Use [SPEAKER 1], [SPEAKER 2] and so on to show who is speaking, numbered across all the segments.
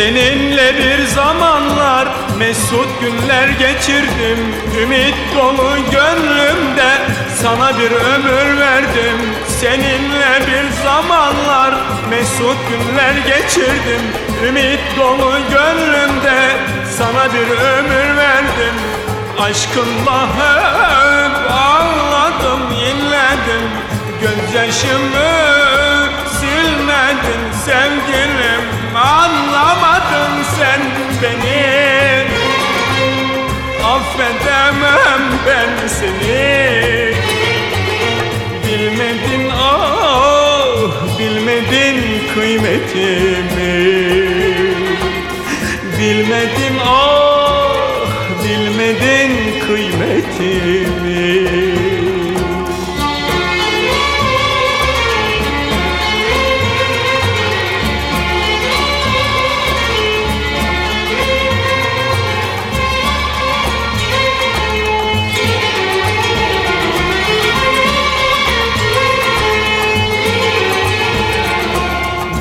[SPEAKER 1] Seninle bir zamanlar mesut günler geçirdim. Ümit dolu gönlümde sana bir ömür verdim. Seninle bir zamanlar mesut günler geçirdim. Ümit dolu gönlümde sana bir ömür verdim. Aşkınla hep ağladım, inledim Gözyaşımı sevgilim Anlamadın sen beni. Affedemem ben seni. Bilmedin ah bilmedin kıymetimi. Bilmedin ah bilmedin kıymetimi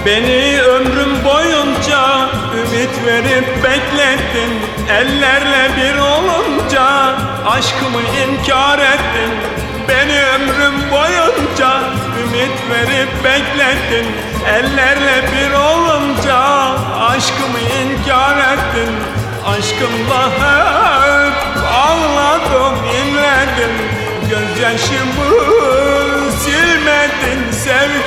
[SPEAKER 1] Beni ömrüm boyunca ümit verip beklettin Ellerle bir olunca aşkımı inkar ettin. Beni ömrüm boyunca ümit verip beklettin Ellerle bir olunca aşkımı inkar ettin. Aşkımla hep ağladım, inledim Gözyaşımı silmedin sevgilim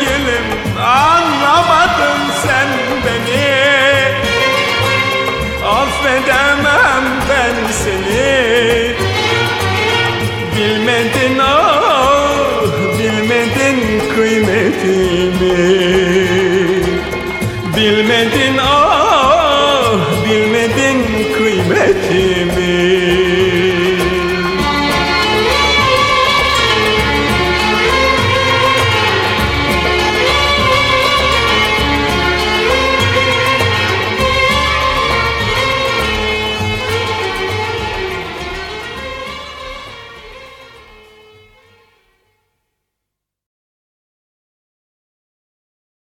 [SPEAKER 1] Affedemem ben seni. Bilmedin ah bilmedin kıymetimi. Bilmedin ah bilmedin kıymetimi